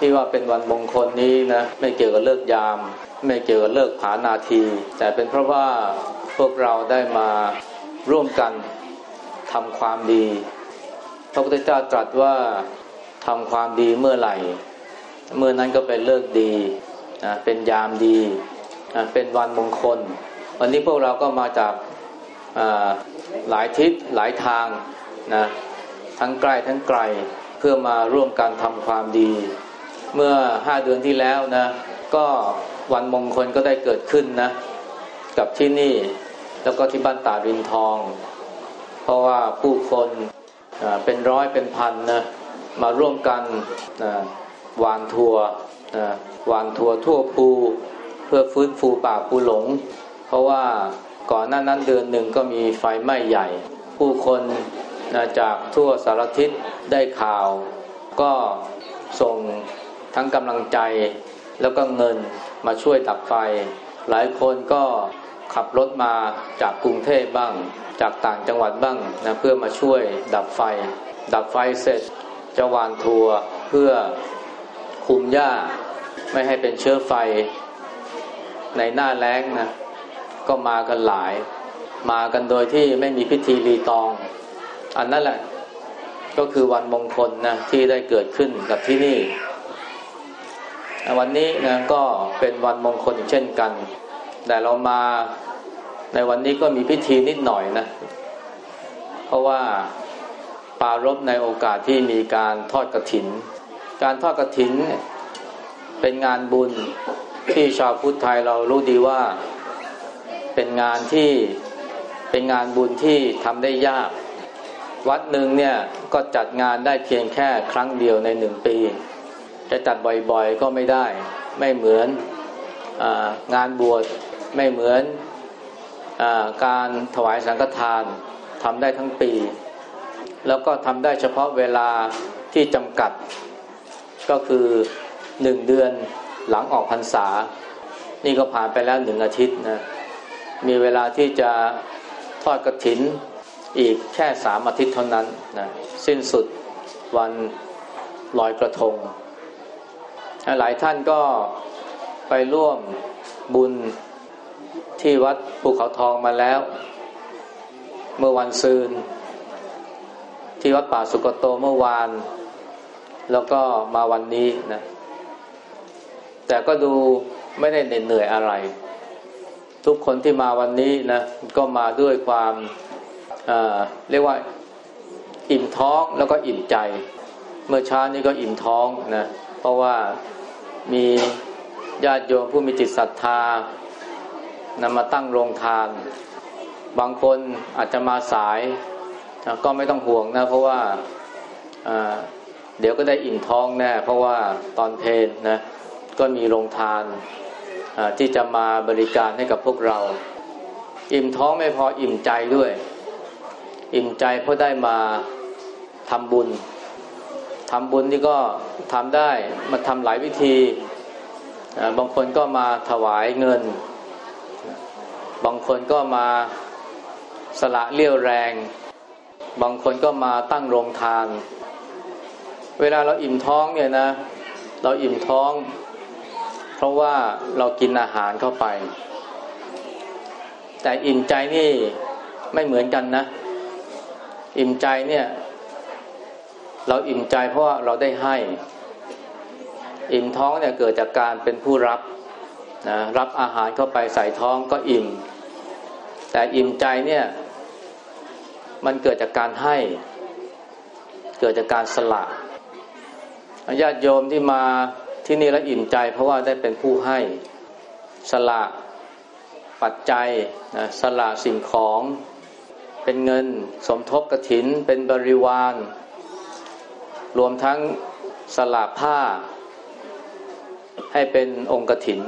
ที่ว่าเป็นวันมงคลนี้นะไม่เกี่ยวกับเลิกยาม ไม่เกี่ยวกับเลิกผานาที แต่เป็นเพราะว่าพวกเราได้มาร่วมกันทำความดีพระพุทธเจ้าตรัสว่าทำความดีเมื่อไหร่ เมื่อนั้นก็เป็นเลิกดีนะเป็นยามดีนะเป็นวันมงคล วันนี้พวกเราก็มาจากหลายทิศหลายทางนะทั้งใกล้ทั้งไกลเพื่อมาร่วมกันทำความดี เมื่อห้าเดือนที่แล้วนะ ก็วันมงคลก็ได้เกิดขึ้นนะ กับที่นี่แล้วก็ที่บ้านตารินทอง เพราะว่าผู้คนเป็นร้อยเป็นพันนะมาร่วมกันวานทัววานทัวทั่วภูเพื่อฟื้นฟูป่าปูหลง เพราะว่าก่อนหน้านั้นเดือนหนึ่งก็มีไฟไหม้ใหญ่ ผู้คนนะจากทั่วสารทิศได้ข่าว ก็ส่ง ทั้งกำลังใจแล้วก็เงินมาช่วยดับไฟ หลายคนก็ขับรถมาจากกรุงเทพบ้าง จากต่างจังหวัดบ้างนะเพื่อมาช่วยดับไฟ ดับไฟเสร็จจะวานทัวเพื่อคุมหญ้า ไม่ให้เป็นเชื้อไฟ ในหน้าแล้งนะก็มากันหลาย มากันโดยที่ไม่มีพิธีรีตอง อันนั่นแหละก็คือวันมงคลนะที่ได้เกิดขึ้นกับที่นี่ วันนี้นะก็เป็นวันมงคลอีกเช่นกัน แต่เรามาในวันนี้ก็มีพิธีนิดหน่อยนะ เพราะว่าปารบในโอกาสที่มีการทอดกระถิน การทอดกระถินเป็นงานบุญที่ชาวพุทธไทยเรารู้ดีว่าเป็นงานที่เป็นงานบุญที่ทำได้ยาก วัดหนึ่งเนี่ยก็จัดงานได้เพียงแค่ครั้งเดียวในหนึ่งปี จะจัดบ่อยๆก็ไม่ได้ ไม่เหมือนองานบวชไม่เหมือนอการถวายสังฆทานทำได้ทั้งปี แล้วก็ทำได้เฉพาะเวลาที่จำกัด ก็คือหนึ่งเดือนหลังออกพรรษา นี่ก็ผ่านไปแล้วหนึ่งอาทิตย์นะมีเวลาที่จะทอดกระถินอีกแค่สามอาทิตย์เท่านั้นนะสิ้นสุดวันลอยกระทง หลายท่านก็ไปร่วมบุญที่วัดภูเขาทองมาแล้ว เมื่อวันซืน ที่วัดป่าสุกโตเมื่อวาน แล้วก็มาวันนี้นะแต่ก็ดูไม่ได้เหนื่อยอะไร ทุกคนที่มาวันนี้นะก็มาด้วยความเรียกว่าอิ่มท้องแล้วก็อิ่มใจ เมื่อเช้านี้ก็อิ่มท้องนะ เพราะว่ามีญาติโยมผู้มีจิตศรัทธานำมาตั้งโรงทาน บางคนอาจจะมาสายก็ไม่ต้องห่วงนะ เพราะว่าเดี๋ยวก็ได้อิ่มท้องแน่ เพราะว่าตอนเพลนะก็มีโรงทานที่จะมาบริการให้กับพวกเรา อิ่มท้องไม่พออิ่มใจด้วย อิ่มใจเพราะได้มาทำบุญ ทำบุญนี่ก็ทำได้มาทำหลายวิธี บางคนก็มาถวายเงิน บางคนก็มาสละเลี้ยวแรง บางคนก็มาตั้งโรงทาน เวลาเราอิ่มท้องเนี่ยนะ เราอิ่มท้อง เพราะว่าเรากินอาหารเข้าไป แต่อิ่มใจนี่ไม่เหมือนกันนะ อิ่มใจเนี่ย เราอิ่มใจเพราะว่าเราได้ให้ อิ่มท้องเนี่ยเกิดจากการเป็นผู้รับนะรับอาหารเข้าไปใส่ท้องก็อิ่ม แต่อิ่มใจเนี่ยมันเกิดจากการให้ เกิดจากการสละญาติโยมที่มาที่นี่แล้วอิ่มใจ เพราะว่าได้เป็นผู้ให้สละปัจจัยนะสละสิ่งของเเป็นเงิน สมทบกระถินเป็นบริวาร รวมทั้งสลาผ้า ให้เป็นองค์กถิน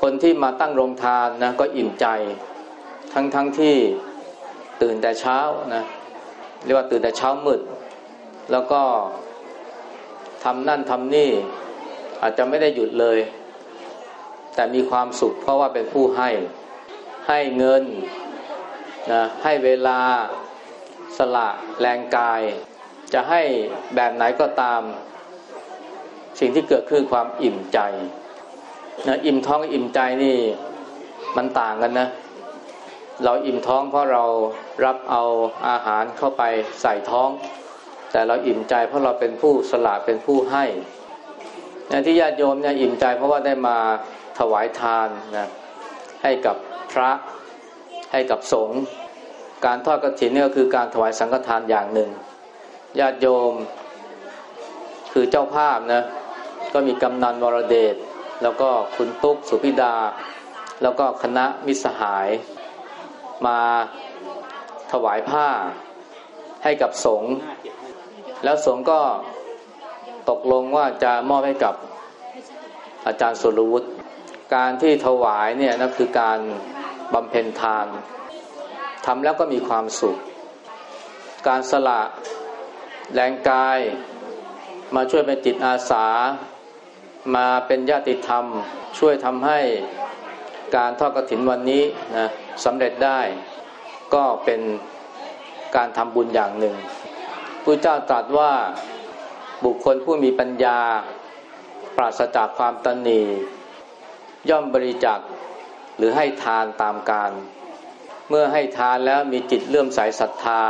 คนที่มาตั้งโรงทานนะก็อิ่มใจ ทั้งทั้งที่ตื่นแต่เช้านะเรียกว่าตื่นแต่เช้ามืด แล้วก็ทำนั่นทำนี่ อาจจะไม่ได้หยุดเลย แต่มีความสุขเพราะว่าเป็นผู้ให้ ให้เงินนะให้เวลาสละแรงกาย จะให้แบบไหนก็ตาม สิ่งที่เกิดขึ้นความอิ่มใจนะอิ่มท้องอิ่มใจนี่มันต่างกันนะ เราอิ่มท้องเพราะเรารับเอาอาหารเข้าไปใส่ท้อง แต่เราอิ่มใจเพราะเราเป็นผู้สละเป็นผู้ให้นะที่ญาติโยมเนี่ยอิ่มใจเพราะว่าได้มาถวายทานนะให้กับพระให้กับสงฆ์การทอดกระถินนี่ก็คือการถวายสังฆทานอย่างหนึ่ง ญาติโยม คือเจ้าภาพนะ ก็มีกำนันวรเดชแล้วก็คุณตุ๊กสุพิดา แล้วก็คณะมิสหาย มาถวายผ้าให้กับสงฆ์แล้วสงฆ์ก็ตกลงว่าจะมอบให้กับอาจารย์สุรวุฒิการที่ถวายเนี่ยนั่นคือการบำเพ็ญทานทำแล้วก็มีความสุข การสละ แรงกาย มาช่วยเป็นจิตอาสา มาเป็นญาติธรรม ช่วยทำให้การทอดกระถินวันนี้นะสำเร็จได้ ก็เป็นการทำบุญอย่างหนึ่งพระเจ้าตรัสว่าบุคคลผู้มีปัญญา ปราศจากความตนี ย่อมบริจาคหรือให้ทานตามการ เมื่อให้ทานแล้วมีจิตเลื่อมใสศรัทธา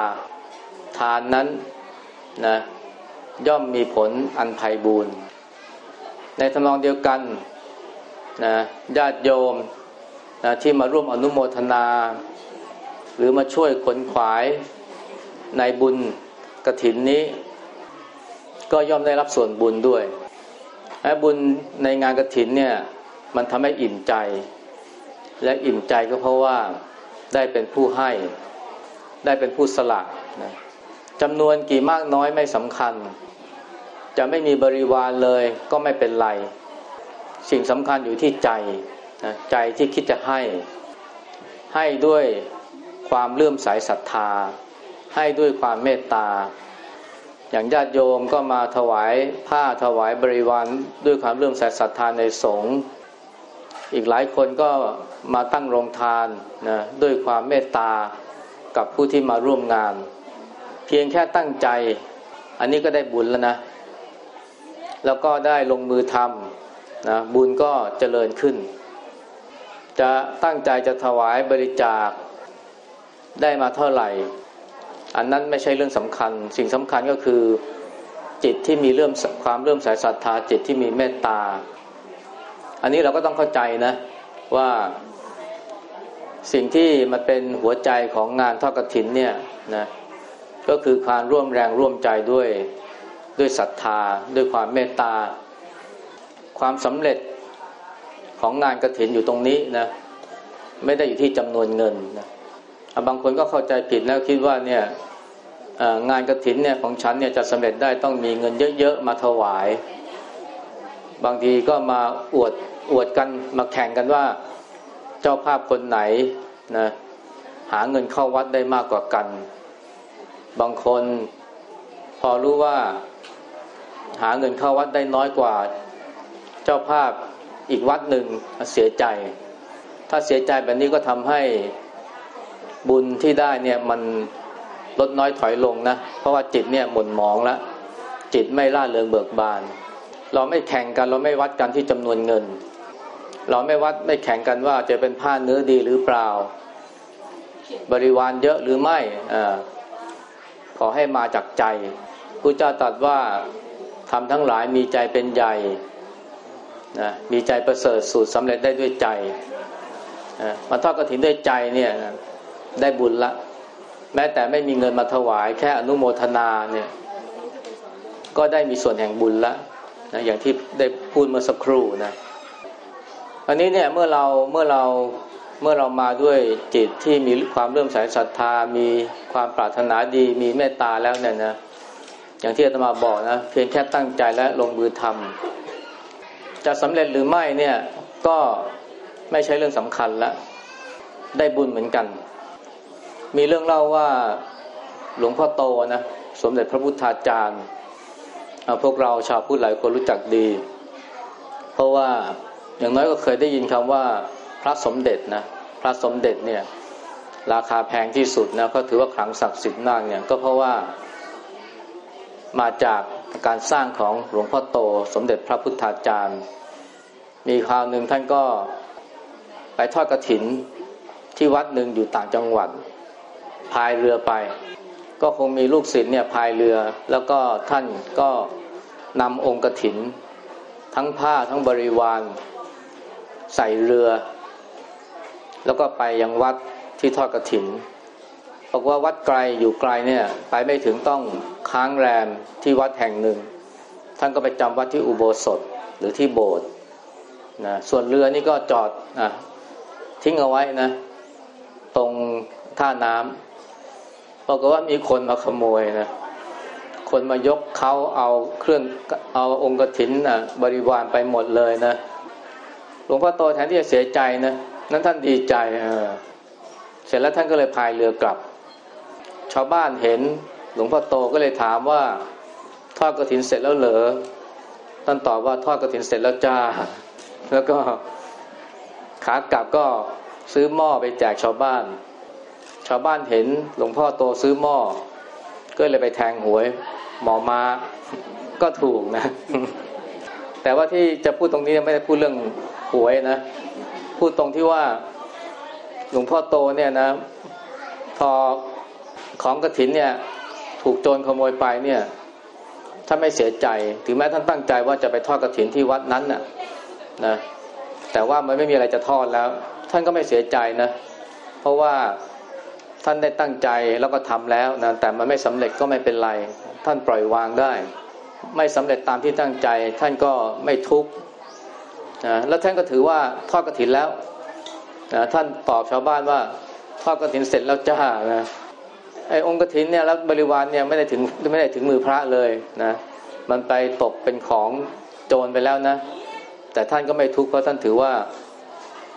ทานนั้น นะย่อมมีผลอันไพ่บูรณ์ในทำนองเดียวกันนะญาติโยมนะที่มาร่วมอนุโมทนา หรือมาช่วยขนขวายในบุญกระถินนี้ ก็ย่อมได้รับส่วนบุญด้วยและบุญในงานกระถินเนี่ยมันทำให้อิ่มใจ และอิ่มใจก็เพราะว่าได้เป็นผู้ให้ ได้เป็นผู้สละนะ จำนวนกี่มากน้อยไม่สำคัญ จะไม่มีบริวารเลยก็ไม่เป็นไร สิ่งสำคัญอยู่ที่ใจนะใจที่คิดจะให้ ให้ด้วยความเลื่อมใสศรัทธา ให้ด้วยความเมตตา อย่างญาติโยมก็มาถวายผ้าถวายบริวารด้วยความเลื่อมใสศรัทธาในสงฆ์อีกหลายคนก็มาตั้งโรงทานนะด้วยความเมตตากับผู้ที่มาร่วมงาน เพียงแค่ตั้งใจ อันนี้ก็ได้บุญแล้วนะ แล้วก็ได้ลงมือทำนะบุญก็เจริญขึ้น จะตั้งใจจะถวายบริจาคได้มาเท่าไหร่ อันนั้นไม่ใช่เรื่องสำคัญ สิ่งสำคัญก็คือจิตที่มีเรื่มความเรื่มสายศรัทธาจิตที่มีเมตตา อันนี้เราก็ต้องเข้าใจนะว่าสิ่งที่มันเป็นหัวใจของงานทอดกระถินเนี่ยนะ ก็คือการร่วมแรงร่วมใจด้วยด้วยศรัทธา ด้วยความเมตตา ความสำเร็จของงานกระถินอยู่ตรงนี้นะไม่ได้อยู่ที่จำนวนเงินนะบางคนก็เข้าใจผิดแล้วคิดว่าเนี่ยงานกระถินเนี่ยของฉันเนี่ยจะสำเร็จได้ต้องมีเงินเยอะๆมาถวาย บางทีก็มาอวดอวดกันมาแข่งกันว่าเจ้าภาพคนไหนนะหาเงินเข้าวัดได้มากกว่ากัน บางคนพอรู้ว่าหาเงินเข้าวัดได้น้อยกว่าเจ้าภาพอีกวัดหนึ่งเสียใจ ถ้าเสียใจแบบนี้ก็ทำให้บุญที่ได้เนี่ยมันลดน้อยถอยลงนะ เพราะว่าจิตเนี่ยหม่นหมองแล้วจิตไม่ล่าเริงเบิกบาน เราไม่แข่งกันเราไม่วัดกันที่จำนวนเงิน เราไม่วัดไม่แข่งกันว่าจะเป็นผ้าเนื้อดีหรือเปล่า บริวารเยอะหรือไม่อ่า ขอให้มาจากใจพระเจ้าตรัสว่าทำทั้งหลายมีใจเป็นใหญ่นะมีใจประเสริฐสูตรสำเร็จได้ด้วยใจมาทอดกระถินด้วยใจเนี่ยได้บุญละ แม้แต่ไม่มีเงินมาถวาย แค่อนุโมทนาเนี่ยก็ได้มีส่วนแห่งบุญละนะอย่างที่ได้พูดเมื่อสักครู่นะอันนี้เนี่ยเมื่อเราเมื่อเรา เมื่อเรามาด้วยจิตที่มีความเริ่มใสศรัทธา มีความปรารถนาดี มีเมตตาแล้วเนี่ยนะ อย่างที่อาตมาบอกนะ เพียงแค่ตั้งใจและลงมือทำจะสำเร็จหรือไม่เนี่ยก็ไม่ใช่เรื่องสำคัญละได้บุญเหมือนกัน มีเรื่องเล่าว่าหลวงพ่อโตนะสมเด็จพระพุทธาจารย์พวกเราชาวพุทธหลายคนรู้จักดี เพราะว่าอย่างน้อยก็เคยได้ยินคำว่า พระสมเด็จนะพระสมเด็จเนี่ยราคาแพงที่สุดนะก็ถือว่าขลังศักดิ์สิทธิ์มากเนี่ยก็เพราะว่ามาจากการสร้างของหลวงพ่อโต สมเด็จพระพุทธาจารย์ มีคราวหนึ่งท่านก็ไปทอดกระถินที่วัดหนึ่งอยู่ต่างจังหวัดพายเรือไป ก็คงมีลูกศิษย์เนี่ยพายเรือแล้วก็ท่านก็นำองค์กระถิน ทั้งผ้าทั้งบริวาร ใส่เรือ แล้วก็ไปยังวัดที่ทอดกระถินบอกว่าวัดไกลอยู่ไกลเนี่ยไปไม่ถึงต้องค้างแรมที่วัดแห่งหนึ่ง ท่านก็ไปจำวัดที่อุโบสถหรือที่โบสถ์นะส่วนเรือนี่ก็จอดนะทิ้งเอาไว้นะ ตรงท่าน้ำบอกว่ามีคนมาขโมยนะคนมายกเขาเอาเครื่องเอาองค์กถินนะบริวารไปหมดเลยนะหลวงพ่อโตแทนที่จะเสียใจนะ นั้นท่านดีใจเออเสร็จแล้วท่านก็เลยพายเรือกลับ ชาวบ้านเห็นหลวงพ่อโตก็เลยถามว่าทอดกระถินเสร็จแล้วเหรอท่านตอบว่าทอดกระถินเสร็จแล้วจ้า แล้วก็ขากลับก็ซื้อหม้อไปแจกชาวบ้าน ชาวบ้านเห็นหลวงพ่อโตซื้อหม้อ ก็เลยไปแทงหวย หมอมาก็ถูกนะ แต่ว่าที่จะพูดตรงนี้ไม่ได้พูดเรื่องหวยนะ พูดตรงที่ว่าหลวงพ่อโตเนี่ยนะ พอของกระถินเนี่ย ถูกโจรขโมยไปเนี่ยถ้าไม่เสียใจ ถึงแม้ท่านตั้งใจว่าจะไปทอดกระถินที่วัดนั้นน่ะนะแต่ว่ามันไม่มีอะไรจะทอดแล้ว ท่านก็ไม่เสียใจนะ เพราะว่าท่านได้ตั้งใจแล้วก็ทำแล้วนะแต่มันไม่สำเร็จก็ไม่เป็นไร ท่านปล่อยวางได้ ไม่สำเร็จตามที่ตั้งใจ ท่านก็ไม่ทุกข์ นะแล้วท่านก็ถือว่าทอดกระถินแล้วนะท่านตอบชาวบ้านว่าทอดกระถินเสร็จแล้วจ้านะไอ้องค์กระถินเนี่ยแล้วบริวารเนี่ยไม่ได้ถึงไม่ได้ถึงมือพระเลยนะมันไปตกเป็นของโจรไปแล้วนะ แต่ท่านก็ไม่ทุกข์เพราะท่านถือว่า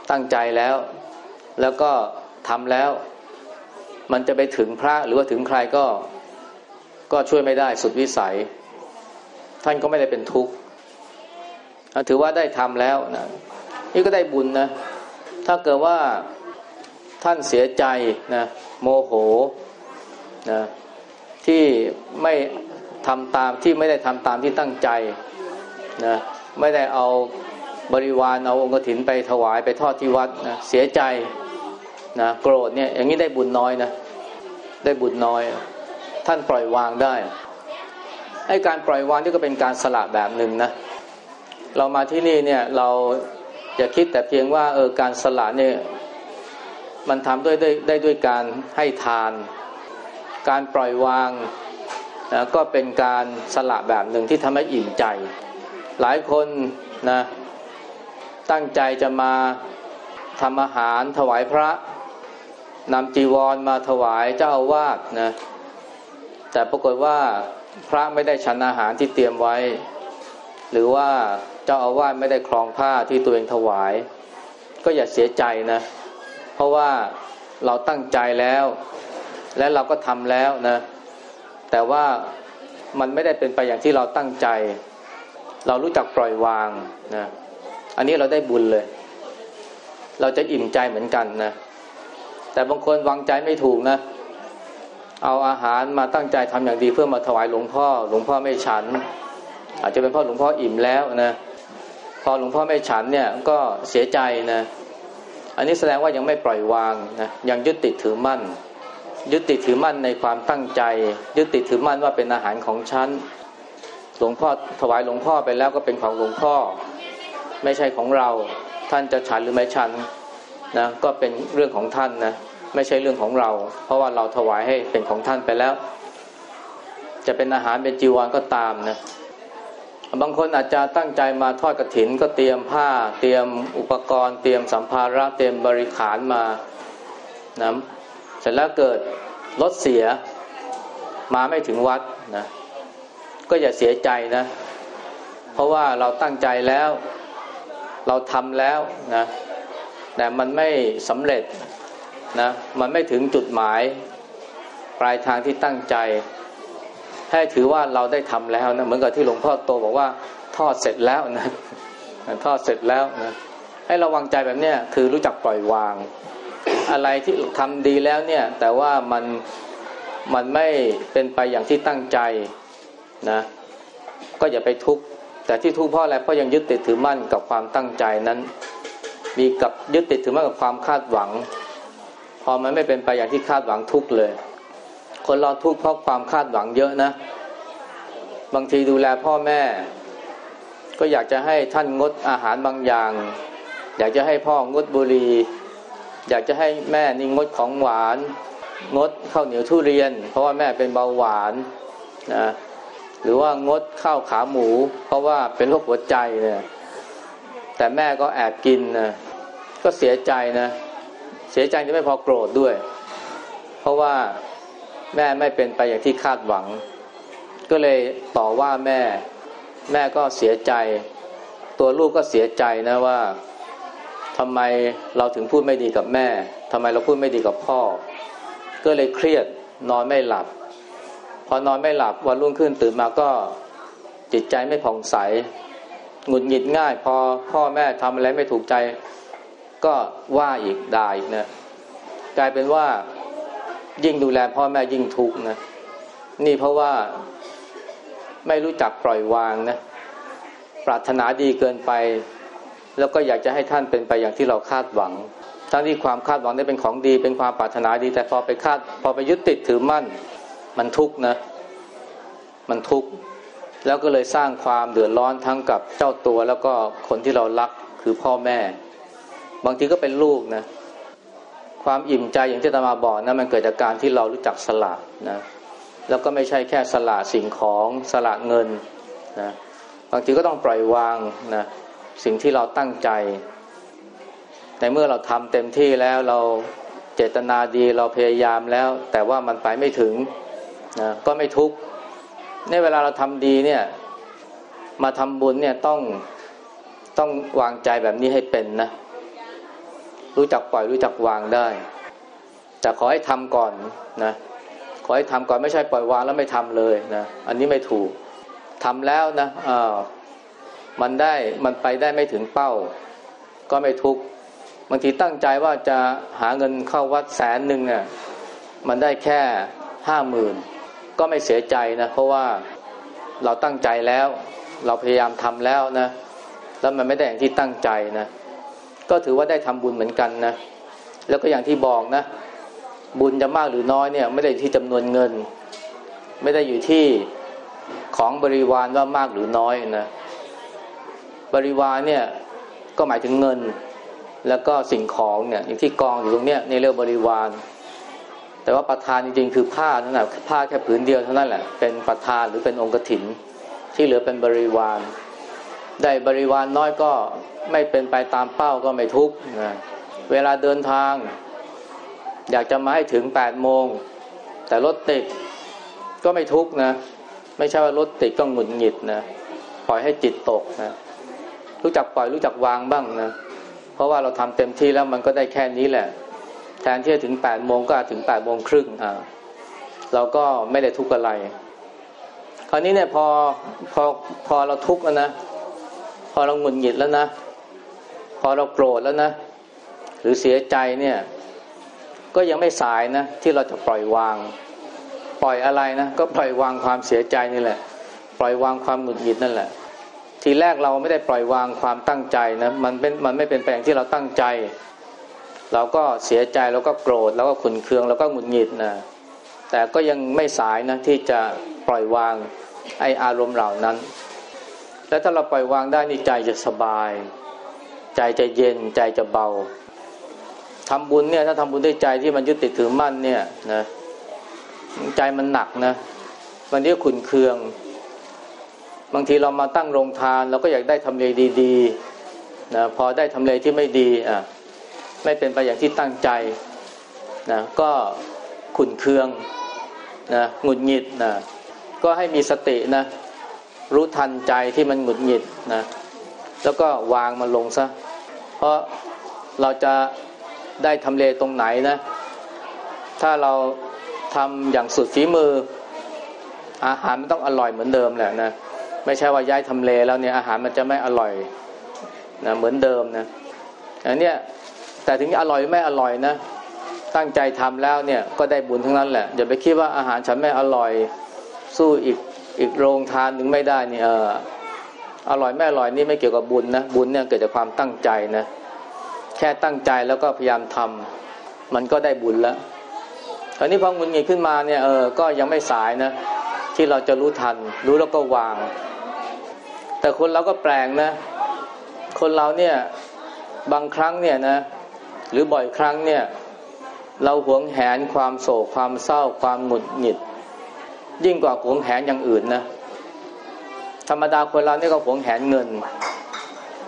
ตั้งใจแล้ว แล้วก็ทำแล้ว มันจะไปถึงพระหรือว่าถึงใครก็ก็ช่วยไม่ได้สุดวิสัย ท่านก็ไม่ได้เป็นทุกข์ ถือว่าได้ทำแล้วนะนี่ก็ได้บุญนะ ถ้าเกิดว่าท่านเสียใจนะโมโหนะที่ไม่ทำตามที่ไม่ได้ทำตามที่ตั้งใจนะไม่ได้เอาบริวารเอาองค์กถินไปถวายไปทอดที่วัดนะเสียใจนะโกรธเนี่ยอย่างนี้ได้บุญน้อยนะได้บุญน้อย ท่านปล่อยวางได้ไอ้การปล่อยวางนี่ก็เป็นการสละแบบหนึ่งนะ เรามาที่นี่เนี่ยเราอย่าคิดแต่เพียงว่าเออการสละเนี่ยมันทำด้วยได้ได้ด้วยการให้ทาน การปล่อยวางนะก็เป็นการสละแบบหนึ่งที่ทำให้อิ่มใจ หลายคนนะตั้งใจจะมาทำอาหารถวายพระนำจีวรมาถวายเจ้าอาวาสนะแต่ปรากฏว่าพระไม่ได้ฉันอาหารที่เตรียมไว้ หรือว่า เจ้าอาวาสไม่ได้ครองผ้าที่ตัวเองถวาย ก็อย่าเสียใจนะ เพราะว่าเราตั้งใจแล้ว และเราก็ทำแล้วนะ แต่ว่ามันไม่ได้เป็นไปอย่างที่เราตั้งใจ เรารู้จักปล่อยวางนะอันนี้เราได้บุญเลย เราจะอิ่มใจเหมือนกันนะแต่บางคนวางใจไม่ถูกนะ เอาอาหารมาตั้งใจทำอย่างดีเพื่อมาถวายหลวงพ่อ หลวงพ่อไม่ฉัน อาจจะเป็นเพราะหลวงพ่ออิ่มแล้วนะ พอหลวงพ่อไม่ฉันเนี่ยก็เสียใจนะ อันนี้แสดงว่ายังไม่ปล่อยวางนะยังยึดติดถือมั่น ยึดติดถือมั่นในความตั้งใจ ยึดติดถือมั่นว่าเป็นอาหารของฉันหลวงพ่อถวายหลวงพ่อไปแล้วก็เป็นของหลวงพ่อ ไม่ใช่ของเรา ท่านจะฉันหรือไม่ฉันนะก็เป็นเรื่องของท่านนะไม่ใช่เรื่องของเรา เพราะว่าเราถวายให้เป็นของท่านไปแล้ว จะเป็นอาหารเป็นจีวรก็ตามนะ บางคนอาจจะตั้งใจมาทอดกระถินก็เตรียมผ้า เตรียมอุปกรณ์ เตรียมสัมภาระเตรียมบริขารมานะเสร็จแล้วเกิดรถเสียมาไม่ถึงวัดนะก็อย่าเสียใจนะ เพราะว่าเราตั้งใจแล้ว เราทำแล้วนะแต่มันไม่สำเร็จนะมันไม่ถึงจุดหมาย ปลายทางที่ตั้งใจ ให้ถือว่าเราได้ทำแล้วนะเหมือนกับที่หลวงพ่อโตบอกว่าทอดเสร็จแล้วนะทอดเสร็จแล้วนะให้ระวังใจแบบเนี้ยคือรู้จักปล่อยวาง อะไรที่ทำดีแล้วเนี่ย แต่ว่ามันมันไม่เป็นไปอย่างที่ตั้งใจนะ ก็อย่าไปทุกข์แต่ที่ทุกข์เพราะอะไรเพราะยังยึดติดถือมั่นกับความตั้งใจนั้น มีกับยึดติดถือมั่นกับความคาดหวัง พอมันไม่เป็นไปอย่างที่คาดหวังทุกข์เลย คนเราทุกข์เพราะความคาดหวังเยอะนะ บางทีดูแลพ่อแม่ ก็อยากจะให้ท่านงดอาหารบางอย่าง อยากจะให้พ่องดบุหรี่อยากจะให้แม่นี่งดของหวาน งดข้าวเหนียวทุเรียน เพราะว่าแม่เป็นเบาหวานนะหรือว่างดข้าวขาหมู เพราะว่าเป็นโรคหัวใจเนี่ยแต่แม่ก็แอบกินนะก็เสียใจนะ เสียใจจะไม่พอโกรธด้วย เพราะว่า แม่ไม่เป็นไปอย่างที่คาดหวัง ก็เลยต่อว่าแม่ แม่ก็เสียใจ ตัวลูกก็เสียใจนะว่าทำไมเราถึงพูดไม่ดีกับแม่ทำไมเราพูดไม่ดีกับพ่อ ก็เลยเครียดนอนไม่หลับ พอนอนไม่หลับวันรุ่งขึ้นตื่นมาก็จิตใจไม่ผ่องใสหงุดหงิดง่าย พอพ่อแม่ทำอะไรไม่ถูกใจ ก็ว่าอีกด่าอีกนะกลายเป็นว่า ยิ่งดูแลพ่อแม่ยิ่งทุกข์นะนี่เพราะว่าไม่รู้จักปล่อยวางนะปรารถนาดีเกินไป แล้วก็อยากจะให้ท่านเป็นไปอย่างที่เราคาดหวัง ทั้งที่ความคาดหวังได้เป็นของดี เป็นความปรารถนาดี แต่พอไปคาดพอไปยึดติดถือมั่น มันทุกข์นะ มันทุกข์แล้วก็เลยสร้างความเดือดร้อนทั้งกับเจ้าตัว แล้วก็คนที่เรารักคือพ่อแม่ บางทีก็เป็นลูกนะ ความอิ่มใจอย่างที่ตมาบอกนะมันเกิดจากการที่เรารู้จักสละนะแล้วก็ไม่ใช่แค่สละสิ่งของสละเงินนะบางทีก็ต้องปล่อยวางนะสิ่งที่เราตั้งใจ ในเมื่อเราทำเต็มที่แล้วเราเจตนาดีเราพยายามแล้ว แต่ว่ามันไปไม่ถึงนะก็ไม่ทุกข์ในเวลาเราทำดีเนี่ยมาทำบุญเนี่ยต้องต้องวางใจแบบนี้ให้เป็นนะ รู้จักปล่อยรู้จักวางได้ แต่ขอให้ทำก่อนนะขอให้ทำก่อนไม่ใช่ปล่อยวางแล้วไม่ทำเลยนะอันนี้ไม่ถูกทำแล้วนะอ่ามันได้มันไปได้ไม่ถึงเป้า ก็ไม่ทุกข์บางทีตั้งใจว่าจะหาเงินเข้าวัดแสนหนึ่งเนี่ยมันได้แค่ห้าหมื่นก็ไม่เสียใจนะเพราะว่าเราตั้งใจแล้ว เราพยายามทำแล้วนะ แล้วมันไม่ได้อย่างที่ตั้งใจนะ ก็ถือว่าได้ทำบุญเหมือนกันนะ แล้วก็อย่างที่บอกนะ บุญจะมากหรือน้อยเนี่ย ไม่ได้อยู่ที่จำนวนเงิน ไม่ได้อยู่ที่ของบริวารว่ามากหรือน้อยนะบริวารเนี่ยก็หมายถึงเงิน แล้วก็สิ่งของเนี่ยอย่างที่กองอยู่ตรงเนี้ยในเรื่องบริวาร แต่ว่าประธานจริงๆคือผ้านั่นแหละผ้าแค่ผืนเดียวเท่านั้นแหละเป็นประธานหรือเป็นองค์กถิน ที่เหลือเป็นบริวาร ได้บริวารน้อยก็ไม่เป็นไปตามเป้าก็ไม่ทุกข์นะเวลาเดินทาง อยากจะมาให้ถึงแปดโมง แต่รถติดก็ไม่ทุกข์นะ ไม่ใช่ว่ารถติดก็หงุดหงิดนะปล่อยให้จิตตกนะรู้จักปล่อยรู้จักวางบ้างนะ เพราะว่าเราทำเต็มที่แล้วมันก็ได้แค่นี้แหละ แทนที่จะถึงแปดโมงก็ถึงแปดโมงครึ่งอ่าเราก็ไม่ได้ทุกข์อะไร คราวนี้เนี่ยพอพอพอเราทุกข์นะ พอเราหงุดหงิดแล้วนะ พอเราโกรธแล้วนะ หรือเสียใจเนี่ย ก็ยังไม่สายนะ ที่เราจะปล่อยวาง ปล่อยอะไรนะ ก็ปล่อยวางความเสียใจนี่แหละ ปล่อยวางความหงุดหงิดนั่นแหละ ทีแรกเราไม่ได้ปล่อยวางความตั้งใจนะ มันเป็นมันไม่เป็นแปลงที่เราตั้งใจ เราก็เสียใจเราก็โกรธเราก็ขุนเคืองเราก็หงุดหงิดนะแต่ก็ยังไม่สายนะที่จะปล่อยวางไออารมณ์เหล่านั้น แล้วถ้าเราปล่อยวางได้นี่ใจจะสบาย ใจจะเย็นใจจะเบาทำบุญเนี่ยถ้าทำบุญด้วยใจที่มันยึดติดถือมั่นเนี่ยนะใจมันหนักนะมันเรียกขุนเคือง บางทีเรามาตั้งโรงทานเราก็อยากได้ทำเลดีๆนะพอได้ทำเลที่ไม่ดีอะไม่เป็นไปอย่างที่ตั้งใจนะก็ขุนเคืองนะหงุดหงิดนะก็ให้มีสตินะ รู้ทันใจที่มันหงุดหงิดนะแล้วก็วางมันลงซะ เพราะเราจะได้ทำเลตรงไหนนะ ถ้าเราทำอย่างสุดฝีมือ อาหารมันต้องอร่อยเหมือนเดิมแหละนะ ไม่ใช่ว่าย้ายทำเลแล้วเนี่ยอาหารมันจะไม่อร่อยนะเหมือนเดิมนะอันเนี้ยแต่ถึงอร่อยไม่อร่อยนะ ตั้งใจทำแล้วเนี่ยก็ได้บุญทั้งนั้นแหละอย่าไปคิดว่าอาหารฉันไม่อร่อยสู้อีก อีกโรงทานหนึ่งไม่ได้นี่เอออร่อยไม่อร่อยนี่ไม่เกี่ยวกับบุญนะบุญเนี่ยเกิดจากความตั้งใจนะแค่ตั้งใจแล้วก็พยายามทำมันก็ได้บุญแล้วตอนนี้พอมุนงิดขึ้นมาเนี่ยเออก็ยังไม่สายนะ ที่เราจะรู้ทัน รู้แล้วก็วาง แต่คนเราก็แปลงนะ คนเราเนี่ยบางครั้งเนี่ยนะ หรือบ่อยครั้งเนี่ย เราหวงแหนความโศกความเศร้า ความหงุดหงิด ยิ่งกว่าหวงแหนอย่างอื่นนะธรรมดาคนเราเนี่ยก็หวงแหนเงิน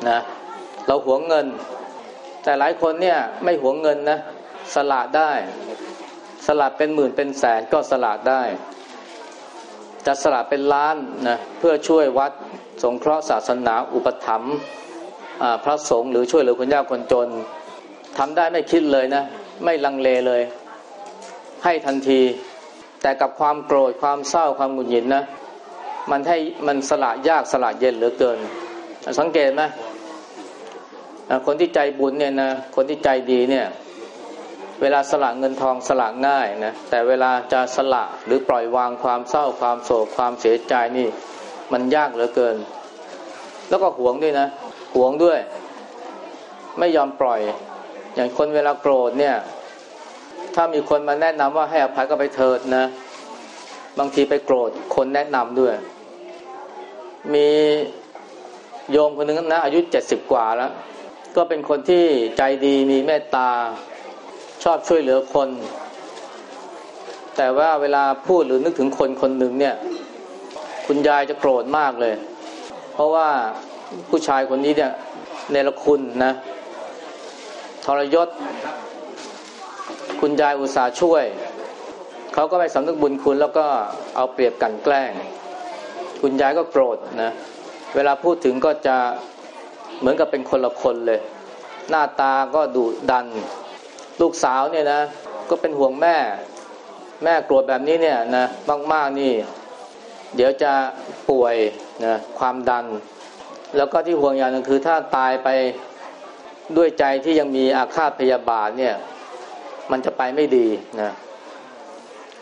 นะเราหวงเงิน แต่หลายคนเนี่ยไม่หวงเงินนะสละได้ สละเป็นหมื่นเป็นแสนก็สละได้ จะสละเป็นล้านนะเพื่อช่วยวัดสงเคราะห์ศาสนาอุปถัมภ์พระสงฆ์หรือช่วยเหลือคนยากคนจนทำได้ไม่คิดเลยนะ ไม่ลังเลเลย ให้ทันที แต่กับความโกรธความเศร้าความหงุดหงิดนะมันให้มันสละยากสละเย็นเหลือเกิน สังเกตไหมคนที่ใจบุญเนี่ยนะคนที่ใจดีเนี่ย เวลาสละเงินทองสละง่ายนะแต่เวลาจะสละหรือปล่อยวางความเศร้าความโศกความเสียใจนี่ มันยากเหลือเกิน แล้วก็หวงด้วยนะหวงด้วย ไม่ยอมปล่อย อย่างคนเวลาโกรธเนี่ย ถ้ามีคนมาแนะนำว่าให้อภัยก็ไปเถิดนะ บางทีไปโกรธคนแนะนำด้วย มีโยมคนหนึ่งนะอายุเจ็ดสิบกว่าแล้ว ก็เป็นคนที่ใจดีมีเมตตาชอบช่วยเหลือคน แต่ว่าเวลาพูดหรือนึกถึงคนคนหนึ่งเนี่ย คุณยายจะโกรธมากเลย เพราะว่าผู้ชายคนนี้เนี่ยเนรคุณนะทรยศ คุณยายอุตสาช่วย เขาก็ไม่สำนึกบุญคุณแล้วก็เอาเปรียบกันแกล้ง คุณยายก็โกรธนะ เวลาพูดถึงก็จะเหมือนกับเป็นคนละคนเลย หน้าตาก็ดุดัน ลูกสาวเนี่ยนะ ก็เป็นห่วงแม่ แม่โกรธแบบนี้เนี่ยนะมากๆนี่ เดี๋ยวจะป่วยนะความดัน แล้วก็ที่ห่วงอย่างนึงคือถ้าตายไปด้วยใจที่ยังมีอาฆาตพยาบาทเนี่ย มันจะไปไม่ดีนะ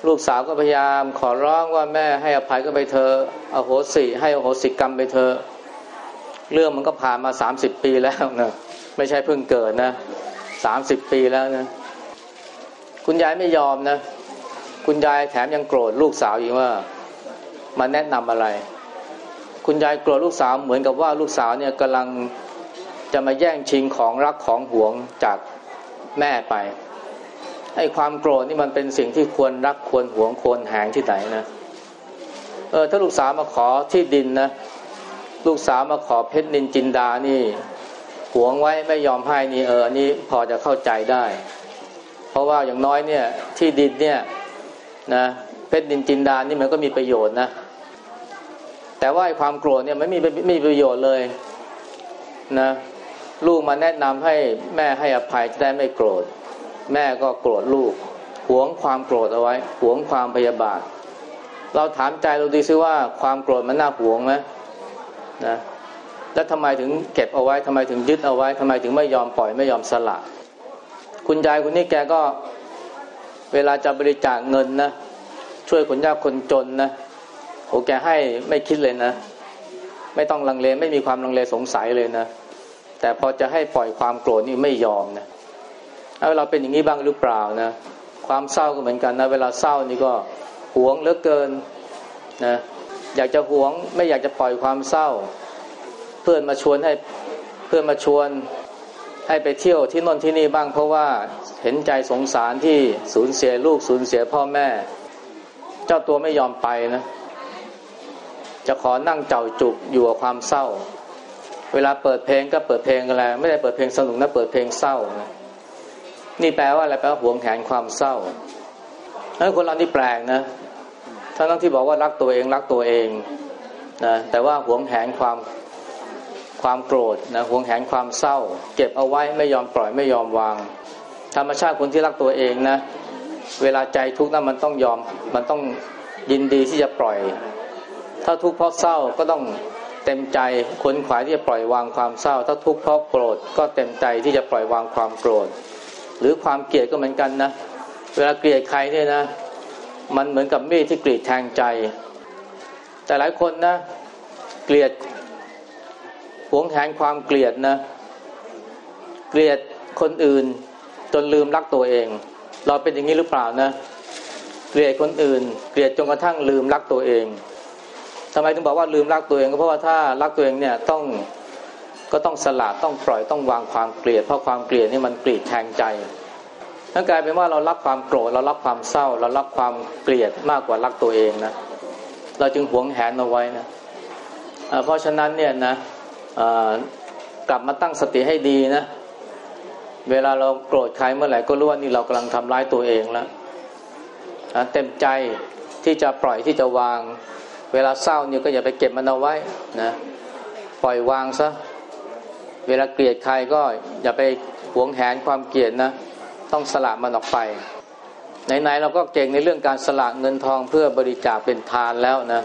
ลูกสาวก็พยายามขอร้องว่าแม่ให้อภัยก็ไปเธออโหสิให้อโหสิกรรมไปเธอ เรื่องมันก็ผ่านมาสามสิบปีแล้วนะไม่ใช่เพิ่งเกิดนะสามสิบปีแล้วนะคุณยายไม่ยอมนะ คุณยายแถมยังโกรธลูกสาวอีกว่ามาแนะนำอะไร คุณยายโกรธลูกสาวเหมือนกับว่าลูกสาวเนี่ยกำลังจะมาแย่งชิงของรักของหวงจากแม่ไป ไอ้ความโกรธนี่มันเป็นสิ่งที่ควรรักควรหวงควรแหงที่ไหนนะเออถ้าลูกสาวมาขอที่ดินนะลูกสาวมาขอเพชรนินจินดานี่หวงไว้ไม่ยอมให้นี่เออนนี้พอจะเข้าใจได้ เพราะว่าอย่างน้อยเนี่ยที่ดินเนี่ยนะเพชรนินจินดานี่มันก็มีประโยชน์นะแต่ว่าความโกรธเนี่ยไม่มีไม่มีประโยชน์เลยนะลูกมาแนะนำให้แม่ให้อภัยจะได้ไม่โกรธ แม่ก็โกรธลูกหวงความโกรธเอาไว้หวงความพยาบาท เราถามใจเราดีซิว่าความโกรธมันน่าหวงไหมนะแล้วทำไมถึงเก็บเอาไว้ทำไมถึงยึดเอาไว้ทำไมถึงไม่ยอมปล่อยไม่ยอมสละ คุณยายคุณนี่แกก็เวลาจะบริจาคเงินนะช่วยคนยากคนจนนะโอแกให้ไม่คิดเลยนะ ไม่ต้องลังเลไม่มีความลังเลสงสัยเลยนะ แต่พอจะให้ปล่อยความโกรธนี่ไม่ยอมนะ เอาเราเป็นอย่างนี้บ้างหรือเปล่านะ ความเศร้าก็เหมือนกันนะ เวลาเศร้านี่ก็หวงเหลือเกินนะ อยากจะหวงไม่อยากจะปล่อยความเศร้า เพื่อนมาชวนให้เพื่อนมาชวนให้ไปเที่ยวที่นนที่นี่บ้างเพราะว่าเห็นใจสงสารที่สูญเสียลูกสูญเสียพ่อแม่ เจ้าตัวไม่ยอมไปนะ จะขอนั่งเจ้าจุกอยู่กับความเศร้า เวลาเปิดเพลงก็เปิดเพลงอะไรไม่ได้เปิดเพลงสนุกนะเปิดเพลงเศร้านะ นี่แปลว่าอะไรแปลว่าหวงแหนความเศร้านั้นคนเรานี่แปลกนะทั้งทั้งที่บอกว่ารักตัวเองรักตัวเองนะแต่ว่าหวงแหนความความโกรธนะหวงแหนความเศร้า เก็บเอาไว้ไม่ยอมปล่อยไม่ยอมวาง ธรรมชาติคนที่รักตัวเองนะ เวลาใจทุกข์นั้นมันต้องยอมมันต้องยินดีที่จะปล่อย ถ้าทุกข์เพราะเศร้าก็ต้องเต็มใจขนขวายที่จะปล่อยวางความเศร้า ถ้าทุกข์เพราะโกรธก็เต็มใจที่จะปล่อยวางความโกรธ หรือความเกลียดก็เหมือนกันนะ เวลาเกลียดใครเนี่ยนะ มันเหมือนกับมีดที่กรีดแทงใจ แต่หลายคนนะ เกลียดหวงแหนความเกลียดนะ เกลียดคนอื่น จนลืมรักตัวเอง เราเป็นอย่างนี้หรือเปล่านะ เกลียดคนอื่น เกลียดจนกระทั่งลืมรักตัวเองทำไมถึงบอกว่าลืมรักตัวเองก็เพราะว่าถ้ารักตัวเองเนี่ยต้อง ก็ต้องสละต้องปล่อยต้องวางความเกลียดเพราะความเกลียดนี่มันกรีดแทงใจนั่นกลายเป็นว่าเรารับความโกรธเรารับความเศร้า เรารับความเกลียดมากกว่ารักตัวเองนะเราจึงหวงแหนเอาไว้นะเพราะฉะนั้นเนี่ยนะกลับมาตั้งสติให้ดีนะเวลาเราโกรธใครเมื่อไหร่ก็รู้ว่านี่เรากำลังทำร้ายตัวเองแล้วเต็มใจที่จะปล่อยที่จะวาง เวลาเศร้าเนี่ยก็อย่าไปเก็บมันเอาไว้นะปล่อยวางซะ เวลาเกลียดใครก็อย่าไปหวงแหนความเกลียดนะ ต้องสละมันออกไปไหนๆเราก็เก่งในเรื่องการสละเงินทองเพื่อบริจาคเป็นทานแล้วนะ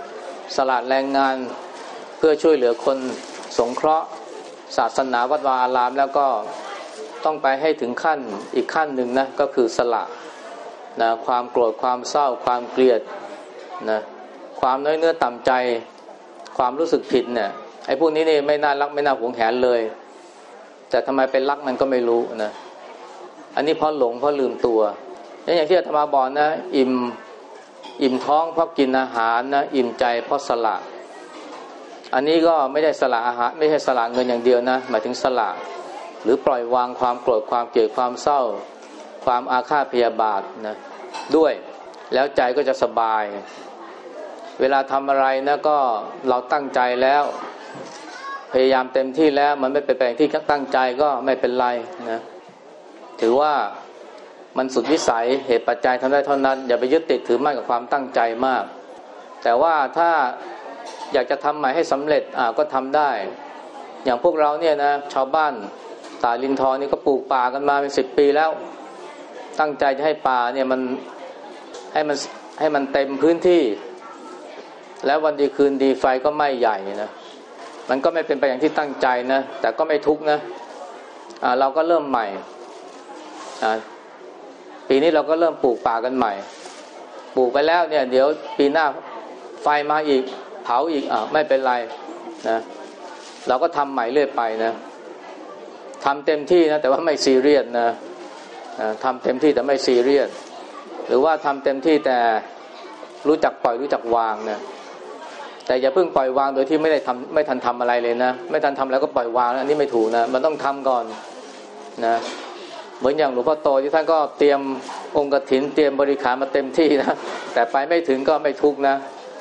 สละแรงงานเพื่อช่วยเหลือคนสงเคราะห์ศาสนาวัดวาอารามแล้วก็ต้องไปให้ถึงขั้นอีกขั้นหนึ่งนะก็คือสละนะความโกรธความเศร้าความเกลียดนะความน้อยเนื้อต่ำใจ ความรู้สึกผิดเนี่ยไอ้พวกนี้นี่ไม่น่ารักไม่น่าหวงแหนเลย แต่ทำไมเป็นรักมันก็ไม่รู้นะอันนี้เพราะหลงเพราะลืมตัวอย่างที่อาตมาบอกนะ อิ่มอิ่มท้องเพราะกินอาหารนะอิ่มใจเพราะสละ อันนี้ก็ไม่ได้สละอาหาร ไม่ใช่สละเงินอย่างเดียวนะหมายถึงสละ หรือปล่อยวางความโกรธความเกลียดความเศร้า ความอาฆาตพยาบาทนะด้วยแล้วใจก็จะสบาย เวลาทำอะไรนะก็เราตั้งใจแล้ว ยายามเต็มที่แล้ว มันไม่เป็นไปที่ตั้งใจก็ไม่เป็นไรนะถือว่ามันสุดวิสัยเหตุปัจจัยทำได้เท่านั้น อย่าไปยึดติดถือมั่นกับความตั้งใจมาก แต่ว่าถ้าอยากจะทำใหม่ให้สำเร็จอ่าก็ทำได้ อย่างพวกเราเนี่ยนะชาวบ้านตาลินทอนี่ก็ปลูกป่ากันมาเป็นสิบปีแล้ว ตั้งใจจะให้ป่าเนี่ยมันให้มันให้มันเต็มพื้นที่ แล้ววันดีคืนดีไฟก็ไหม้ใหญ่นะ มันก็ไม่เป็นไปอย่างที่ตั้งใจนะ แต่ก็ไม่ทุกนะอ่าเราก็เริ่มใหม่อ่าปีนี้เราก็เริ่มปลูกป่ากันใหม่ ปลูกไปแล้วเนี่ย เดี๋ยวปีหน้าไฟมาอีก เผาอีกอ่าไม่เป็นไรนะเราก็ทำใหม่เรื่อยไปนะทำเต็มที่นะแต่ว่าไม่ซีเรียสนะทำเต็มที่แต่ไม่ซีเรียสหรือว่าทำเต็มที่แต่รู้จักปล่อยรู้จักวางนะ แต่อย่าเพิ่งปล่อยวางโดยที่ไม่ได้ทำไม่ทันทำอะไรเลยนะ ไม่ทันทำแล้วก็ปล่อยวางอันนี้ไม่ถูกนะ มันต้องทำก่อนนะ เหมือนอย่างหลวงพ่อโตที่ท่านก็เตรียมองค์กรถินเตรียมบริขารมาเต็มที่นะ แต่ไปไม่ถึงก็ไม่ทุกนะ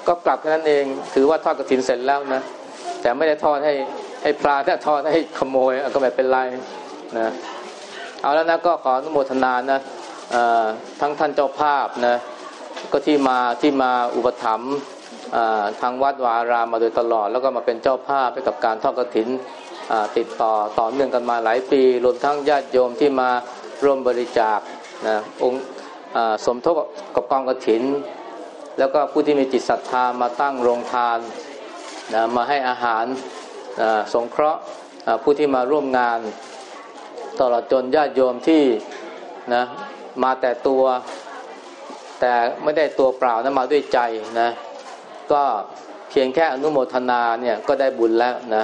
ก็กลับแค่นั้นเอง ถือว่าทอดกรถินเสร็จแล้วนะ แต่ไม่ได้ทอดให้ให้พระถ้าทอดให้ขโมยก็ไม่เป็นไรนะ เอาแล้วนะก็ขออนุโมทนานะทั้งท่านเจ้าภาพนะ ก็ที่มาที่มาอุปถัมภ์ ทางวัดวารามมาโดยตลอด แล้วก็มาเป็นเจ้าภาพให้กับการทอดกฐินติดต่อต่อเนื่องกันมาหลายปี รวมทั้งญาติโยมที่มาร่วมบริจาคนะองค์สมทบกับกองกฐิน แล้วก็ผู้ที่มีจิตศรัทธามาตั้งโรงทานนะมาให้อาหารสงเคราะห์ผู้ที่มาร่วมงาน ตลอดจนญาติโยมที่นะมาแต่ตัว แต่ไม่ได้ตัวเปล่านะมาด้วยใจนะ ก็เพียงแค่อนุโมทนาเนี่ยก็ได้บุญแล้วนะ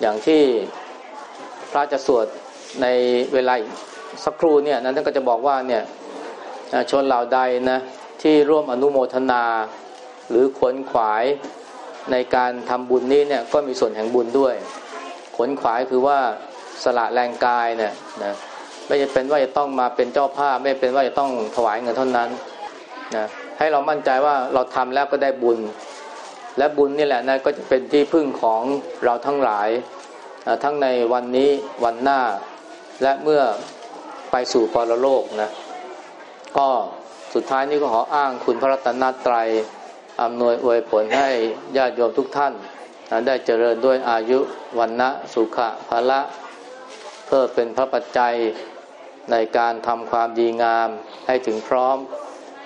อย่างที่พระจะสวดในเวลาสักครู่เนี่ยนั้นท่านก็จะบอกว่าเนี่ยชนเหล่าใดนะที่ร่วมอนุโมทนาหรือขนขวายในการทำบุญนี้เนี่ยก็มีส่วนแห่งบุญด้วย ขนขวายคือว่าสละแรงกายเนี่ยนะไม่จะเป็นว่าจะต้องมาเป็นเจ้าภาพไม่เป็นว่าจะต้องถวายเงินเท่านั้นนะ ให้เรามั่นใจว่าเราทำแล้วก็ได้บุญ และบุญนี่แหละนะก็จะเป็นที่พึ่งของเราทั้งหลาย ทั้งในวันนี้วันหน้า และเมื่อไปสู่ปรโลกนะก็สุดท้ายนี้ก็ขออ้างคุณพระรัตนตรัยอำนวยอวยผลให้ญาติโยมทุกท่าน ได้เจริญด้วยอายุวันนะสุขะภละ เพื่อเป็นพระปัจจัยในการทำความดีงามให้ถึงพร้อม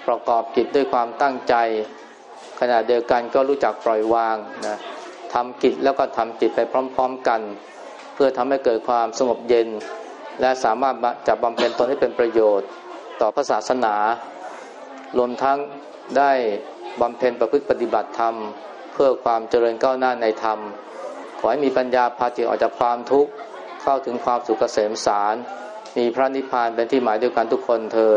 ประกอบกิจด้วยความตั้งใจ ขณะเดียวกันก็รู้จักปล่อยวางนะทำกิจแล้วก็ทำจิตไปพร้อม ๆกัน เพื่อทำให้เกิดความสงบเย็น และสามารถจะบำเพ็ญตนให้เป็นประโยชน์ ต่อพระศาสนา รวมทั้งได้บำเพ็ญประพฤติปฏิบัติธรรม เพื่อความเจริญก้าวหน้าในธรรม ขอให้มีปัญญาพาจิตออกจากความทุกข์เข้าถึงความสุขเกษมสาร มีพระนิพพานเป็นที่หมายเดียวกันทุกคนเทอ